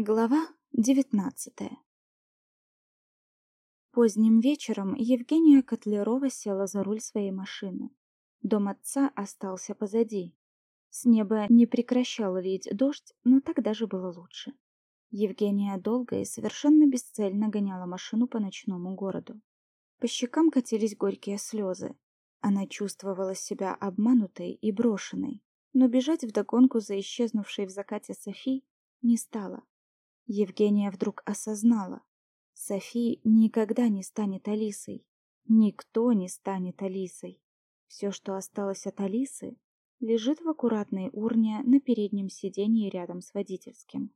Глава девятнадцатая Поздним вечером Евгения Котлярова села за руль своей машины. Дом отца остался позади. С неба не прекращал лить дождь, но так даже было лучше. Евгения долго и совершенно бесцельно гоняла машину по ночному городу. По щекам катились горькие слезы. Она чувствовала себя обманутой и брошенной, но бежать вдогонку за исчезнувшей в закате Софи не стала. Евгения вдруг осознала. Софи никогда не станет Алисой. Никто не станет Алисой. Все, что осталось от Алисы, лежит в аккуратной урне на переднем сиденье рядом с водительским.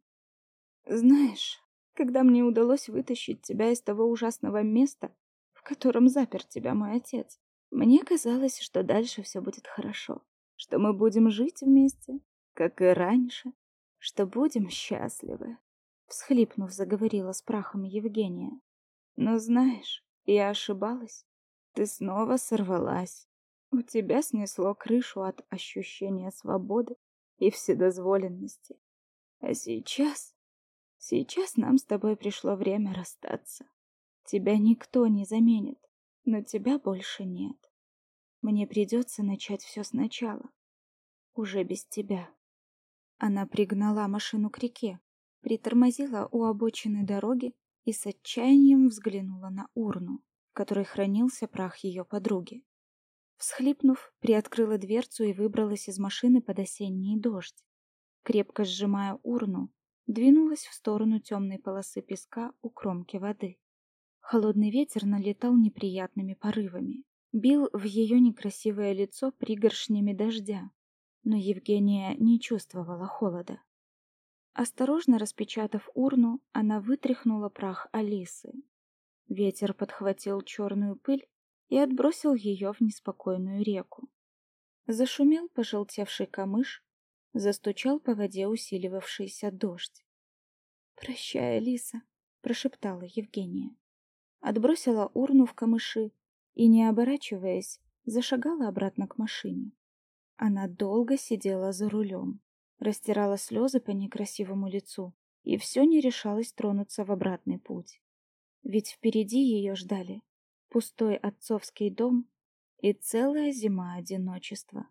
«Знаешь, когда мне удалось вытащить тебя из того ужасного места, в котором запер тебя мой отец, мне казалось, что дальше все будет хорошо, что мы будем жить вместе, как и раньше, что будем счастливы всхлипнув, заговорила с прахом Евгения. Но знаешь, я ошибалась. Ты снова сорвалась. У тебя снесло крышу от ощущения свободы и вседозволенности. А сейчас... Сейчас нам с тобой пришло время расстаться. Тебя никто не заменит, но тебя больше нет. Мне придется начать все сначала. Уже без тебя. Она пригнала машину к реке, притормозила у обочины дороги и с отчаянием взглянула на урну, в которой хранился прах ее подруги. Всхлипнув, приоткрыла дверцу и выбралась из машины под осенний дождь. Крепко сжимая урну, двинулась в сторону темной полосы песка у кромки воды. Холодный ветер налетал неприятными порывами, бил в ее некрасивое лицо пригоршнями дождя, но Евгения не чувствовала холода. Осторожно распечатав урну, она вытряхнула прах Алисы. Ветер подхватил черную пыль и отбросил ее в неспокойную реку. Зашумел пожелтевший камыш, застучал по воде усиливавшийся дождь. «Прощай, Алиса», — прошептала Евгения. Отбросила урну в камыши и, не оборачиваясь, зашагала обратно к машине. Она долго сидела за рулем растирала слезы по некрасивому лицу и все не решалась тронуться в обратный путь. Ведь впереди ее ждали пустой отцовский дом и целая зима одиночества.